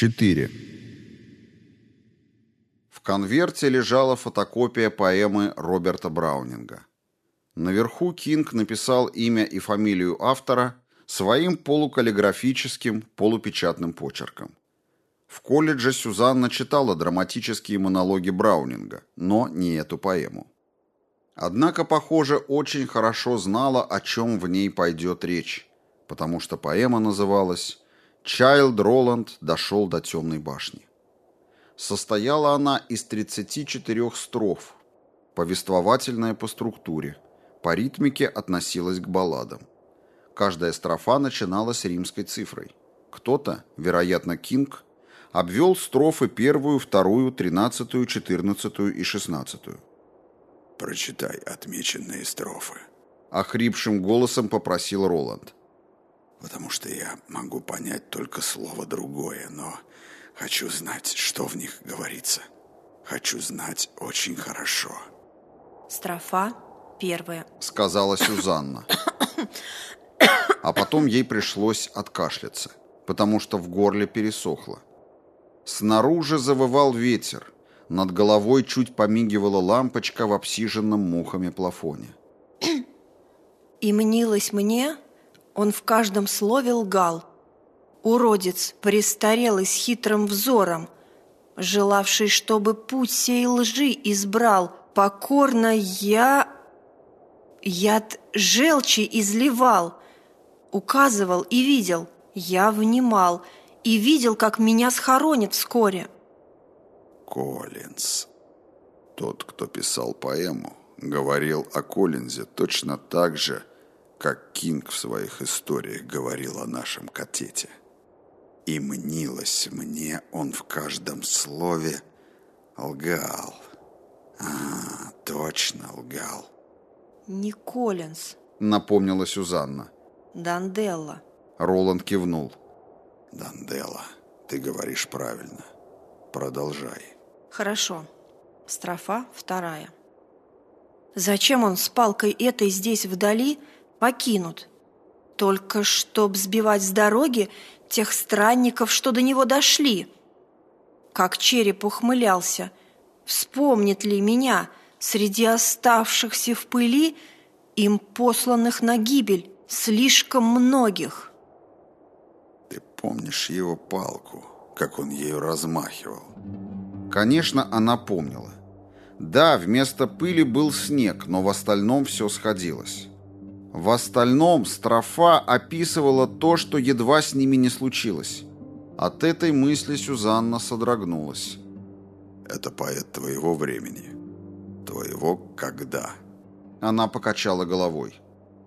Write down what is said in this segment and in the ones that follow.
4. В конверте лежала фотокопия поэмы Роберта Браунинга. Наверху Кинг написал имя и фамилию автора своим полукаллиграфическим, полупечатным почерком. В колледже Сюзанна читала драматические монологи Браунинга, но не эту поэму. Однако, похоже, очень хорошо знала, о чем в ней пойдет речь, потому что поэма называлась «Чайлд Роланд дошел до темной башни». Состояла она из 34 строф, повествовательная по структуре, по ритмике относилась к балладам. Каждая строфа начиналась римской цифрой. Кто-то, вероятно, Кинг, обвел строфы первую, вторую, тринадцатую, четырнадцатую и шестнадцатую. «Прочитай отмеченные строфы», — охрипшим голосом попросил Роланд. «Потому что я могу понять только слово другое, но хочу знать, что в них говорится. Хочу знать очень хорошо». Строфа первая, — сказала Сюзанна. А потом ей пришлось откашляться, потому что в горле пересохло. Снаружи завывал ветер, над головой чуть помигивала лампочка в обсиженном мухами плафоне. И мнилось мне, он в каждом слове лгал. Уродец, престарелый с хитрым взором, желавший, чтобы путь сей лжи избрал, покорно я... Яд желчи изливал, указывал и видел, я внимал, и видел, как меня схоронят вскоре. Коллинз. Тот, кто писал поэму, говорил о Коллинзе точно так же, как Кинг в своих историях говорил о нашем катете. И мнилось мне, он в каждом слове лгал. А, точно лгал. Не Коллинз, Напомнила Сюзанна. Данделла. Роланд кивнул. Данделла, ты говоришь правильно. Продолжай. Хорошо. Строфа вторая. Зачем он с палкой этой здесь вдали покинут? Только чтоб сбивать с дороги тех странников, что до него дошли. Как череп ухмылялся. Вспомнит ли меня среди оставшихся в пыли им посланных на гибель слишком многих? Ты помнишь его палку, как он ею размахивал? Конечно, она помнила. Да, вместо пыли был снег, но в остальном все сходилось. В остальном строфа описывала то, что едва с ними не случилось. От этой мысли Сюзанна содрогнулась. Это поэт твоего времени. Твоего когда? Она покачала головой.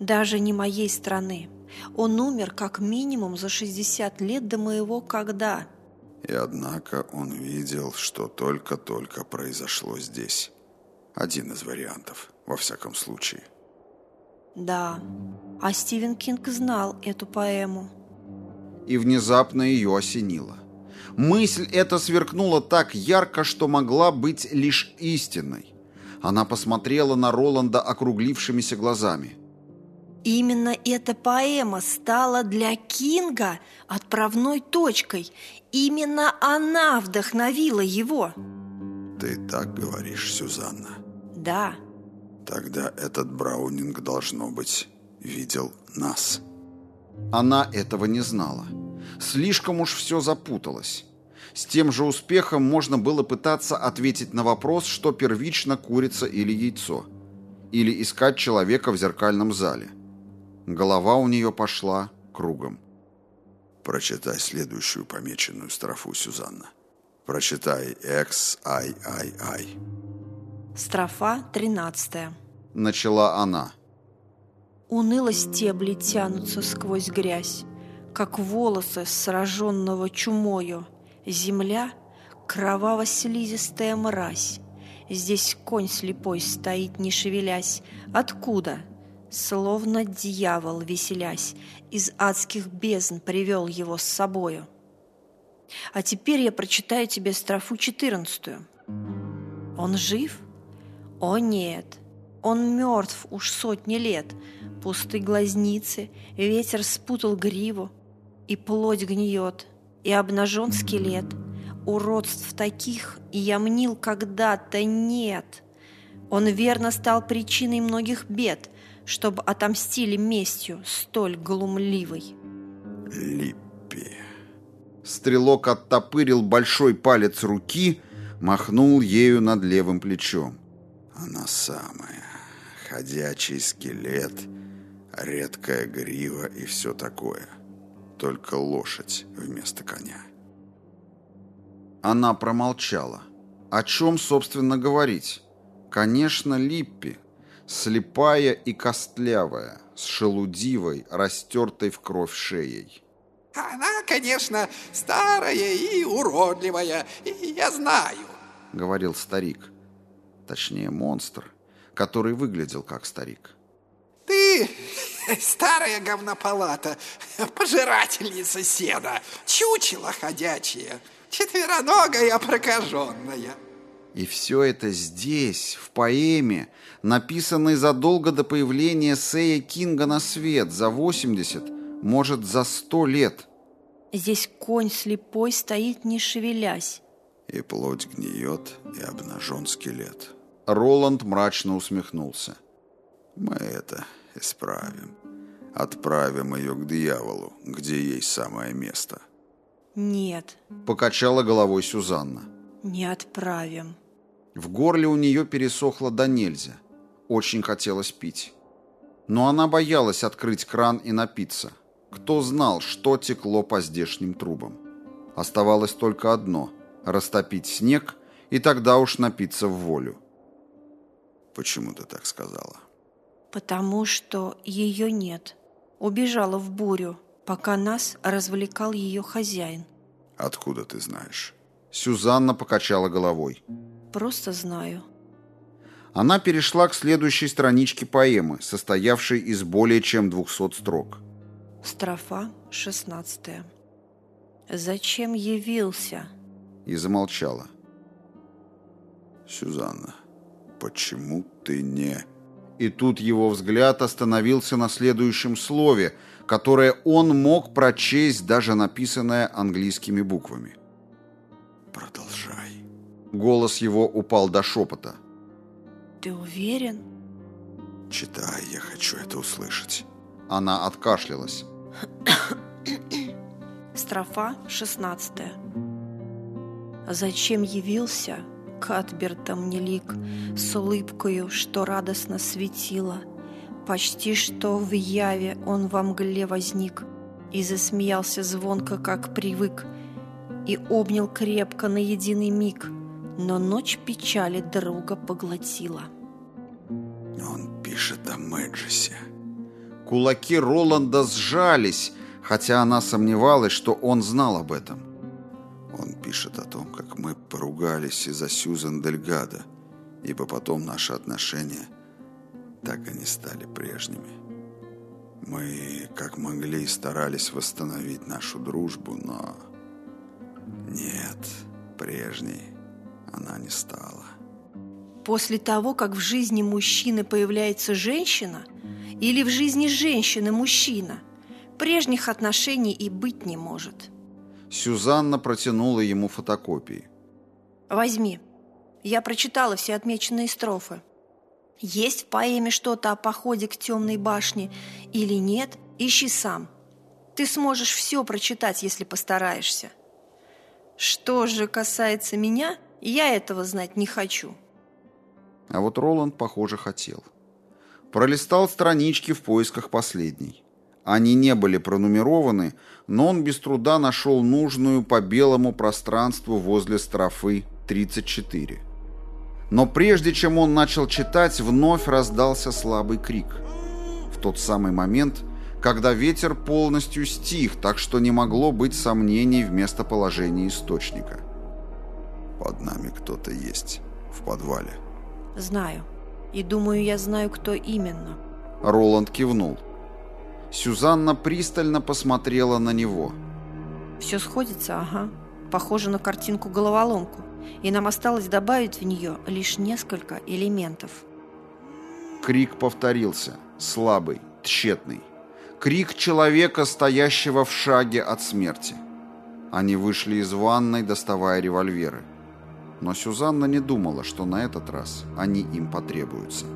Даже не моей страны. Он умер как минимум за 60 лет до моего когда. И однако он видел, что только-только произошло здесь. Один из вариантов, во всяком случае. Да, а Стивен Кинг знал эту поэму. И внезапно ее осенило. Мысль эта сверкнула так ярко, что могла быть лишь истинной. Она посмотрела на Роланда округлившимися глазами. Именно эта поэма стала для Кинга отправной точкой. Именно она вдохновила его. Ты так говоришь, Сюзанна? Да. Тогда этот Браунинг, должно быть, видел нас. Она этого не знала. Слишком уж все запуталось. С тем же успехом можно было пытаться ответить на вопрос, что первично курица или яйцо. Или искать человека в зеркальном зале. Голова у нее пошла кругом. Прочитай следующую помеченную строфу, Сюзанна. Прочитай X-I-I-I. Строфа тринадцатая. Начала она. Уныло стебли тянутся сквозь грязь, Как волосы сраженного чумою. Земля — кроваво-слизистая мразь. Здесь конь слепой стоит, не шевелясь. Откуда? Словно дьявол, веселясь, Из адских бездн привел его с собою. А теперь я прочитаю тебе строфу четырнадцатую. Он жив? О нет, он мертв уж сотни лет. Пусты глазницы, ветер спутал гриву, И плоть гниет, и обнажен скелет. Уродств таких я мнил когда-то нет. Он верно стал причиной многих бед, чтобы отомстили местью столь глумливой. Липпи. Стрелок оттопырил большой палец руки, махнул ею над левым плечом. Она самая. Ходячий скелет, редкая грива и все такое. Только лошадь вместо коня. Она промолчала. О чем, собственно, говорить? Конечно, Липпи. Слепая и костлявая, с шелудивой, растертой в кровь шеей. Она, конечно, старая и уродливая, и я знаю, — говорил старик. Точнее, монстр, который выглядел как старик. Ты старая говнопалата, пожирательница седа, чучело ходячее, четвероногая прокаженная. И все это здесь, в поэме, написанной задолго до появления Сэя Кинга на свет, за 80, может, за 100 лет. Здесь конь слепой стоит, не шевелясь. И плоть гниет, и обнажен скелет. Роланд мрачно усмехнулся. Мы это исправим. Отправим ее к дьяволу, где ей самое место. Нет. Покачала головой Сюзанна. Не отправим. В горле у нее пересохло до нельзя. Очень хотелось пить. Но она боялась открыть кран и напиться. Кто знал, что текло по здешним трубам. Оставалось только одно – растопить снег, и тогда уж напиться в волю. Почему ты так сказала? Потому что ее нет. Убежала в бурю, пока нас развлекал ее хозяин. Откуда ты знаешь? Сюзанна покачала головой. Просто знаю. Она перешла к следующей страничке поэмы, состоявшей из более чем двухсот строк. Строфа 16. «Зачем явился?» И замолчала. Сюзанна, почему ты не...» И тут его взгляд остановился на следующем слове, которое он мог прочесть, даже написанное английскими буквами. «Продолжай». Голос его упал до шепота. «Ты уверен?» «Читай, я хочу это услышать». Она откашлялась. Строфа 16. «Зачем явился?» Катбертом нелик, с улыбкою, что радостно светила. Почти что в яве он во мгле возник и засмеялся звонко, как привык, и обнял крепко на единый миг, но ночь печали друга поглотила. Он пишет о Мэджисе. Кулаки Роланда сжались, хотя она сомневалась, что он знал об этом. Он пишет о том, как мы поругались из-за Сьюзан Дельгада, ибо потом наши отношения так и не стали прежними. Мы, как могли, старались восстановить нашу дружбу, но... Нет, прежней она не стала. После того, как в жизни мужчины появляется женщина, или в жизни женщины мужчина, прежних отношений и быть не может – Сюзанна протянула ему фотокопии. «Возьми. Я прочитала все отмеченные строфы. Есть в поэме что-то о походе к темной башне или нет, ищи сам. Ты сможешь все прочитать, если постараешься. Что же касается меня, я этого знать не хочу». А вот Роланд, похоже, хотел. Пролистал странички в поисках последней. Они не были пронумерованы, но он без труда нашел нужную по белому пространству возле строфы 34. Но прежде чем он начал читать, вновь раздался слабый крик. В тот самый момент, когда ветер полностью стих, так что не могло быть сомнений в местоположении источника. «Под нами кто-то есть, в подвале». «Знаю. И думаю, я знаю, кто именно». Роланд кивнул. Сюзанна пристально посмотрела на него. «Все сходится, ага. Похоже на картинку-головоломку. И нам осталось добавить в нее лишь несколько элементов». Крик повторился, слабый, тщетный. Крик человека, стоящего в шаге от смерти. Они вышли из ванной, доставая револьверы. Но Сюзанна не думала, что на этот раз они им потребуются.